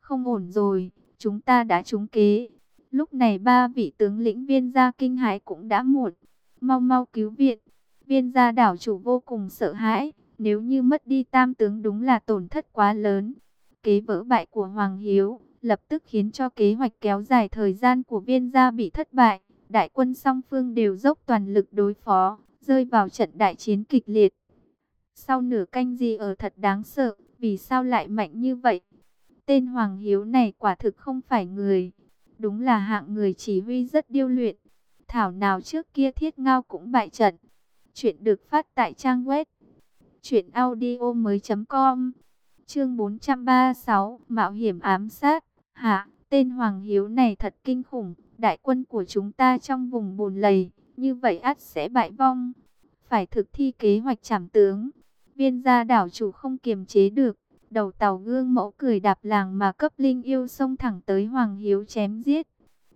Không ổn rồi, chúng ta đã trúng kế. Lúc này ba vị tướng lĩnh viên ra kinh hãi cũng đã muộn. Mau mau cứu viện. Viên gia đảo chủ vô cùng sợ hãi. Nếu như mất đi tam tướng đúng là tổn thất quá lớn. Kế vỡ bại của Hoàng Hiếu lập tức khiến cho kế hoạch kéo dài thời gian của viên gia bị thất bại. Đại quân song phương đều dốc toàn lực đối phó, rơi vào trận đại chiến kịch liệt. Sau nửa canh gì ở thật đáng sợ, vì sao lại mạnh như vậy? Tên Hoàng Hiếu này quả thực không phải người. Đúng là hạng người chỉ huy rất điêu luyện. Thảo nào trước kia thiết ngao cũng bại trận. Chuyện được phát tại trang web. Chuyện audio mới com. Chương 436. Mạo hiểm ám sát. Hạ, tên Hoàng Hiếu này thật kinh khủng. Đại quân của chúng ta trong vùng bùn lầy. Như vậy ắt sẽ bại vong. Phải thực thi kế hoạch trảm tướng. Viên gia đảo chủ không kiềm chế được Đầu tàu gương mẫu cười đạp làng mà cấp linh yêu xông thẳng tới Hoàng Hiếu chém giết.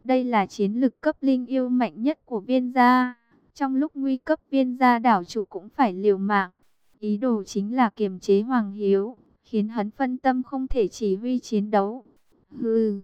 Đây là chiến lực cấp linh yêu mạnh nhất của viên gia. Trong lúc nguy cấp viên gia đảo chủ cũng phải liều mạng. Ý đồ chính là kiềm chế Hoàng Hiếu, khiến hắn phân tâm không thể chỉ huy chiến đấu. Hừ,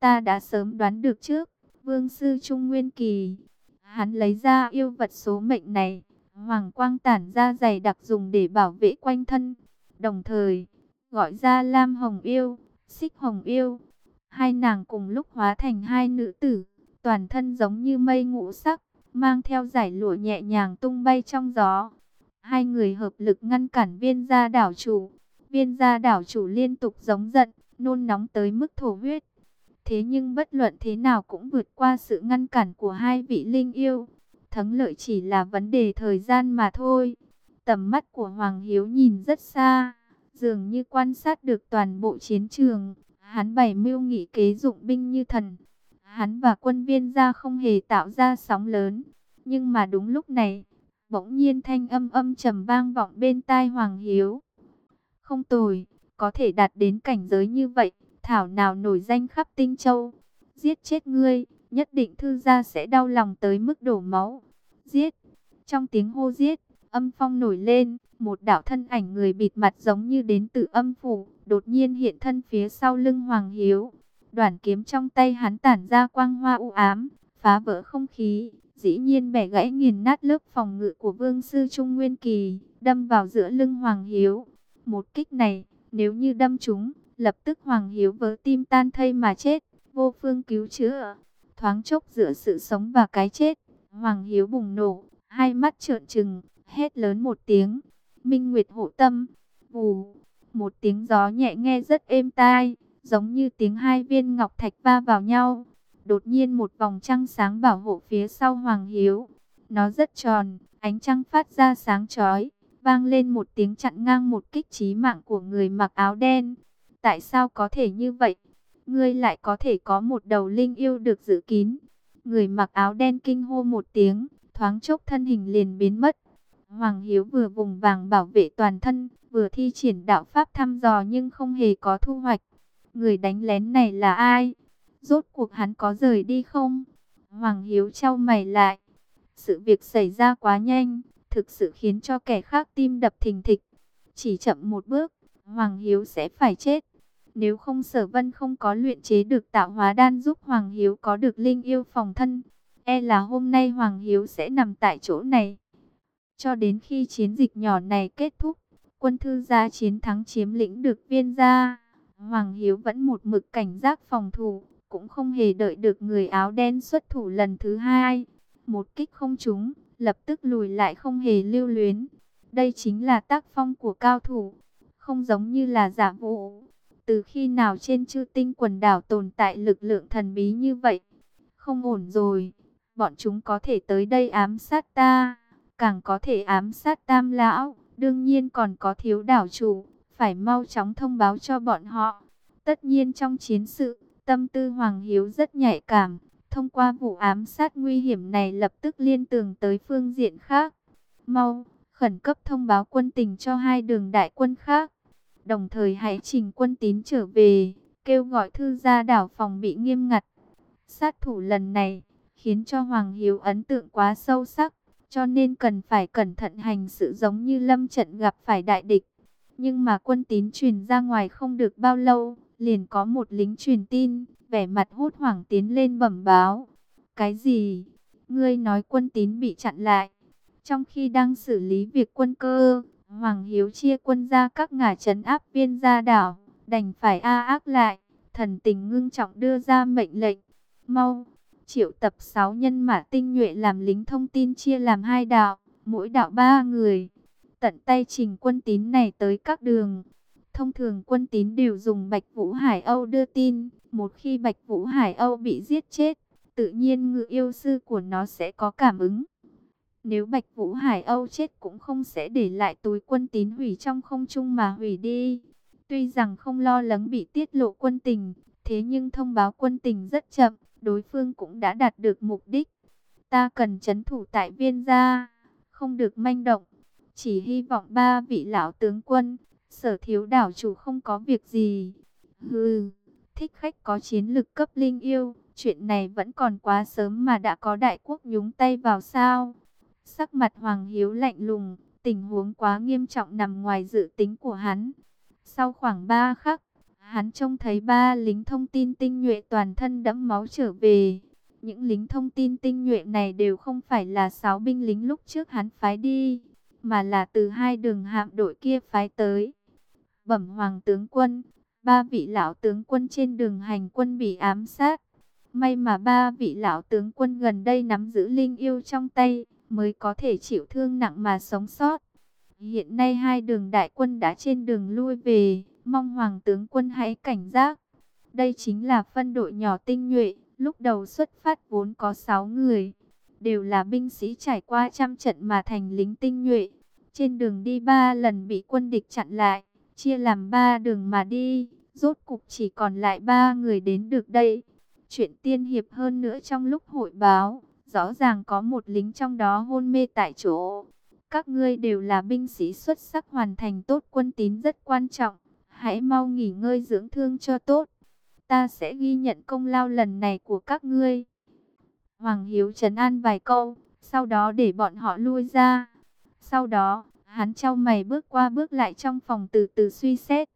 ta đã sớm đoán được trước, vương sư Trung Nguyên Kỳ. Hắn lấy ra yêu vật số mệnh này, hoàng quang tản ra dày đặc dùng để bảo vệ quanh thân. Đồng thời, gọi ra Lam Hồng Yêu, Xích Hồng Yêu. Hai nàng cùng lúc hóa thành hai nữ tử, toàn thân giống như mây ngũ sắc, mang theo giải lụa nhẹ nhàng tung bay trong gió. Hai người hợp lực ngăn cản viên gia đảo chủ. Viên gia đảo chủ liên tục giống giận, nôn nóng tới mức thổ huyết. Thế nhưng bất luận thế nào cũng vượt qua sự ngăn cản của hai vị linh yêu. Thắng lợi chỉ là vấn đề thời gian mà thôi. Tầm mắt của Hoàng Hiếu nhìn rất xa, dường như quan sát được toàn bộ chiến trường. Hắn bày mưu nghị kế dụng binh như thần. Hắn và quân viên ra không hề tạo ra sóng lớn. Nhưng mà đúng lúc này, bỗng nhiên thanh âm âm trầm vang vọng bên tai Hoàng Hiếu. Không tồi, có thể đạt đến cảnh giới như vậy, thảo nào nổi danh khắp tinh châu. Giết chết ngươi, nhất định thư gia sẽ đau lòng tới mức đổ máu. Giết! Trong tiếng hô giết, âm phong nổi lên, một đạo thân ảnh người bịt mặt giống như đến từ âm phủ, đột nhiên hiện thân phía sau lưng Hoàng Hiếu. Đoàn kiếm trong tay hắn tản ra quang hoa u ám, phá vỡ không khí, dĩ nhiên bẻ gãy nghiền nát lớp phòng ngự của Vương sư Trung Nguyên Kỳ, đâm vào giữa lưng Hoàng Hiếu. Một kích này, nếu như đâm trúng, lập tức Hoàng Hiếu vỡ tim tan thây mà chết, vô phương cứu chữa. Thoáng chốc giữa sự sống và cái chết, Hoàng Hiếu bùng nổ, hai mắt trợn trừng, hét lớn một tiếng. Minh Nguyệt hộ tâm, vù, một tiếng gió nhẹ nghe rất êm tai, giống như tiếng hai viên ngọc thạch va vào nhau. Đột nhiên một vòng trăng sáng bảo hộ phía sau Hoàng Hiếu. Nó rất tròn, ánh trăng phát ra sáng chói, vang lên một tiếng chặn ngang một kích trí mạng của người mặc áo đen. Tại sao có thể như vậy? Ngươi lại có thể có một đầu linh yêu được giữ kín. Người mặc áo đen kinh hô một tiếng, thoáng chốc thân hình liền biến mất. Hoàng Hiếu vừa vùng vàng bảo vệ toàn thân, vừa thi triển đạo pháp thăm dò nhưng không hề có thu hoạch. Người đánh lén này là ai? Rốt cuộc hắn có rời đi không? Hoàng Hiếu trao mày lại. Sự việc xảy ra quá nhanh, thực sự khiến cho kẻ khác tim đập thình thịch. Chỉ chậm một bước, Hoàng Hiếu sẽ phải chết. Nếu không sở vân không có luyện chế được tạo hóa đan giúp Hoàng Hiếu có được linh yêu phòng thân, e là hôm nay Hoàng Hiếu sẽ nằm tại chỗ này. Cho đến khi chiến dịch nhỏ này kết thúc, quân thư gia chiến thắng chiếm lĩnh được viên gia. Hoàng Hiếu vẫn một mực cảnh giác phòng thủ, cũng không hề đợi được người áo đen xuất thủ lần thứ hai. Một kích không trúng, lập tức lùi lại không hề lưu luyến. Đây chính là tác phong của cao thủ, không giống như là giả vụ. Từ khi nào trên chư tinh quần đảo tồn tại lực lượng thần bí như vậy? Không ổn rồi, bọn chúng có thể tới đây ám sát ta, càng có thể ám sát tam lão, đương nhiên còn có thiếu đảo chủ, phải mau chóng thông báo cho bọn họ. Tất nhiên trong chiến sự, tâm tư Hoàng Hiếu rất nhạy cảm, thông qua vụ ám sát nguy hiểm này lập tức liên tưởng tới phương diện khác. Mau, khẩn cấp thông báo quân tình cho hai đường đại quân khác. Đồng thời hãy trình quân tín trở về, kêu gọi thư gia đảo phòng bị nghiêm ngặt. Sát thủ lần này, khiến cho Hoàng Hiếu ấn tượng quá sâu sắc, cho nên cần phải cẩn thận hành sự giống như lâm trận gặp phải đại địch. Nhưng mà quân tín truyền ra ngoài không được bao lâu, liền có một lính truyền tin, vẻ mặt hốt hoảng tiến lên bẩm báo. Cái gì? Ngươi nói quân tín bị chặn lại. Trong khi đang xử lý việc quân cơ, Hoàng Hiếu chia quân ra các ngả trấn áp viên gia đảo, đành phải a ác lại. Thần tình ngưng trọng đưa ra mệnh lệnh. Mau, triệu tập 6 nhân mã tinh nhuệ làm lính thông tin chia làm hai đạo, mỗi đạo ba người. Tận tay trình quân tín này tới các đường. Thông thường quân tín đều dùng Bạch Vũ Hải Âu đưa tin. Một khi Bạch Vũ Hải Âu bị giết chết, tự nhiên ngự yêu sư của nó sẽ có cảm ứng. Nếu Bạch Vũ Hải Âu chết cũng không sẽ để lại túi quân tín hủy trong không trung mà hủy đi. Tuy rằng không lo lắng bị tiết lộ quân tình, thế nhưng thông báo quân tình rất chậm, đối phương cũng đã đạt được mục đích. Ta cần chấn thủ tại viên gia, không được manh động. Chỉ hy vọng ba vị lão tướng quân, sở thiếu đảo chủ không có việc gì. Hừ, thích khách có chiến lực cấp linh yêu, chuyện này vẫn còn quá sớm mà đã có đại quốc nhúng tay vào sao. Sắc mặt Hoàng Hiếu lạnh lùng, tình huống quá nghiêm trọng nằm ngoài dự tính của hắn. Sau khoảng ba khắc, hắn trông thấy ba lính thông tin tinh nhuệ toàn thân đẫm máu trở về. Những lính thông tin tinh nhuệ này đều không phải là sáu binh lính lúc trước hắn phái đi, mà là từ hai đường hạm đội kia phái tới. Bẩm hoàng tướng quân, ba vị lão tướng quân trên đường hành quân bị ám sát. May mà ba vị lão tướng quân gần đây nắm giữ linh yêu trong tay, mới có thể chịu thương nặng mà sống sót. Hiện nay hai đường đại quân đã trên đường lui về, mong hoàng tướng quân hãy cảnh giác. Đây chính là phân đội nhỏ tinh nhuệ, lúc đầu xuất phát vốn có 6 người, đều là binh sĩ trải qua trăm trận mà thành lính tinh nhuệ. Trên đường đi ba lần bị quân địch chặn lại, chia làm ba đường mà đi, rốt cục chỉ còn lại ba người đến được đây. Chuyện tiên hiệp hơn nữa trong lúc hội báo, rõ ràng có một lính trong đó hôn mê tại chỗ. Các ngươi đều là binh sĩ xuất sắc hoàn thành tốt quân tín rất quan trọng. Hãy mau nghỉ ngơi dưỡng thương cho tốt. Ta sẽ ghi nhận công lao lần này của các ngươi. Hoàng Hiếu trấn an vài câu, sau đó để bọn họ lui ra. Sau đó, hắn trao mày bước qua bước lại trong phòng từ từ suy xét.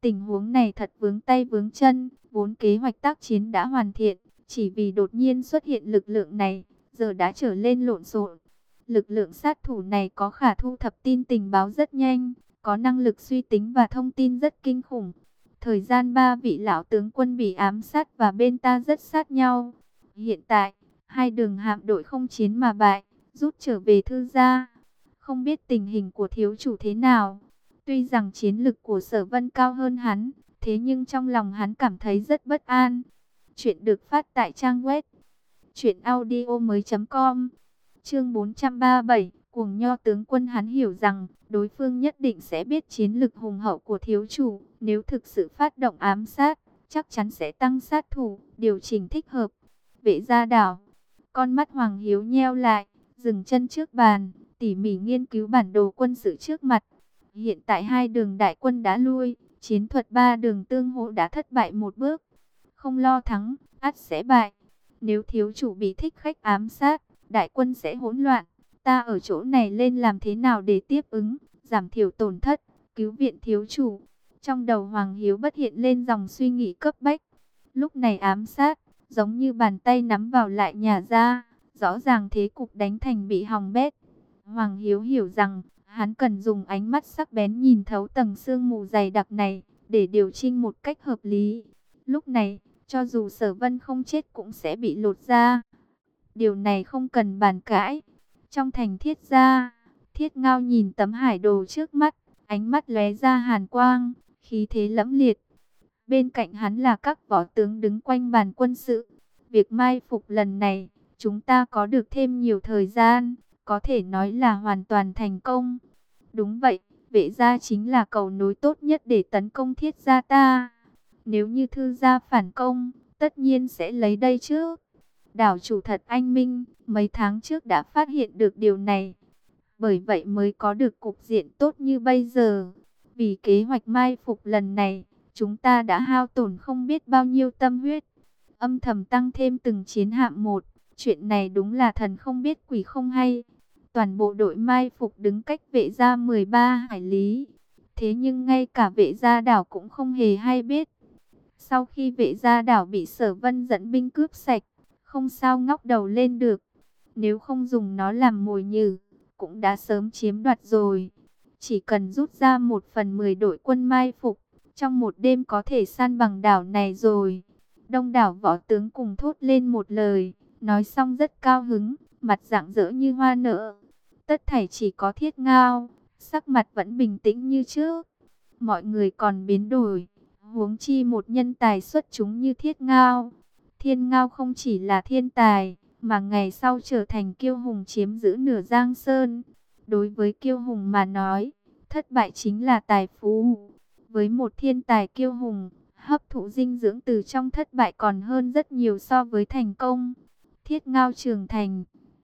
Tình huống này thật vướng tay vướng chân, vốn kế hoạch tác chiến đã hoàn thiện, chỉ vì đột nhiên xuất hiện lực lượng này, giờ đã trở lên lộn xộn. Lực lượng sát thủ này có khả thu thập tin tình báo rất nhanh, có năng lực suy tính và thông tin rất kinh khủng. Thời gian ba vị lão tướng quân bị ám sát và bên ta rất sát nhau. Hiện tại, hai đường hạm đội không chiến mà bại, rút trở về thư gia. Không biết tình hình của thiếu chủ thế nào. Tuy rằng chiến lực của sở vân cao hơn hắn, thế nhưng trong lòng hắn cảm thấy rất bất an. Chuyện được phát tại trang web truyệnaudiomoi.com. Chương 437, cuồng nho tướng quân hắn hiểu rằng đối phương nhất định sẽ biết chiến lực hùng hậu của thiếu chủ, nếu thực sự phát động ám sát, chắc chắn sẽ tăng sát thủ, điều chỉnh thích hợp. Vệ gia đảo, con mắt Hoàng Hiếu nheo lại, dừng chân trước bàn, tỉ mỉ nghiên cứu bản đồ quân sự trước mặt. Hiện tại hai đường đại quân đã lui, chiến thuật ba đường tương hỗ đã thất bại một bước. Không lo thắng, ắt sẽ bại. Nếu thiếu chủ bị thích khách ám sát, đại quân sẽ hỗn loạn. Ta ở chỗ này lên làm thế nào để tiếp ứng, giảm thiểu tổn thất, cứu viện thiếu chủ. Trong đầu Hoàng Hiếu bất hiện lên dòng suy nghĩ cấp bách. Lúc này ám sát, giống như bàn tay nắm vào lại nhà ra, rõ ràng thế cục đánh thành bị hỏng bét. Hoàng Hiếu hiểu rằng, hắn cần dùng ánh mắt sắc bén nhìn thấu tầng sương mù dày đặc này, để điều chỉnh một cách hợp lý. Lúc này, cho dù sở vân không chết cũng sẽ bị lột ra. Điều này không cần bàn cãi. Trong thành thiết gia, thiết ngao nhìn tấm hải đồ trước mắt, ánh mắt lóe ra hàn quang, khí thế lẫm liệt. Bên cạnh hắn là các võ tướng đứng quanh bàn quân sự. Việc mai phục lần này, chúng ta có được thêm nhiều thời gian, có thể nói là hoàn toàn thành công. Đúng vậy, vệ gia chính là cầu nối tốt nhất để tấn công thiết gia ta. Nếu như thư gia phản công, tất nhiên sẽ lấy đây chứ. Đảo chủ thật anh minh, mấy tháng trước đã phát hiện được điều này. Bởi vậy mới có được cục diện tốt như bây giờ. Vì kế hoạch mai phục lần này, chúng ta đã hao tổn không biết bao nhiêu tâm huyết. Âm thầm tăng thêm từng chiến hạm một. Chuyện này đúng là thần không biết quỷ không hay. Toàn bộ đội mai phục đứng cách vệ gia 13 hải lý. Thế nhưng ngay cả vệ gia đảo cũng không hề hay biết. Sau khi vệ gia đảo bị sở vân dẫn binh cướp sạch, không sao ngóc đầu lên được. Nếu không dùng nó làm mồi nhử, cũng đã sớm chiếm đoạt rồi. Chỉ cần rút ra một phần mười đội quân mai phục, trong một đêm có thể san bằng đảo này rồi. Đông đảo võ tướng cùng thốt lên một lời, nói xong rất cao hứng, mặt dạng rỡ như hoa nở. Tất thảy chỉ có thiết ngao, sắc mặt vẫn bình tĩnh như trước. Mọi người còn biến đổi, huống chi một nhân tài xuất chúng như thiết ngao. Thiên ngao không chỉ là thiên tài, mà ngày sau trở thành kiêu hùng chiếm giữ nửa giang sơn. Đối với kiêu hùng mà nói, thất bại chính là tài phú. Với một thiên tài kiêu hùng, hấp thụ dinh dưỡng từ trong thất bại còn hơn rất nhiều so với thành công. Thiết ngao trường thành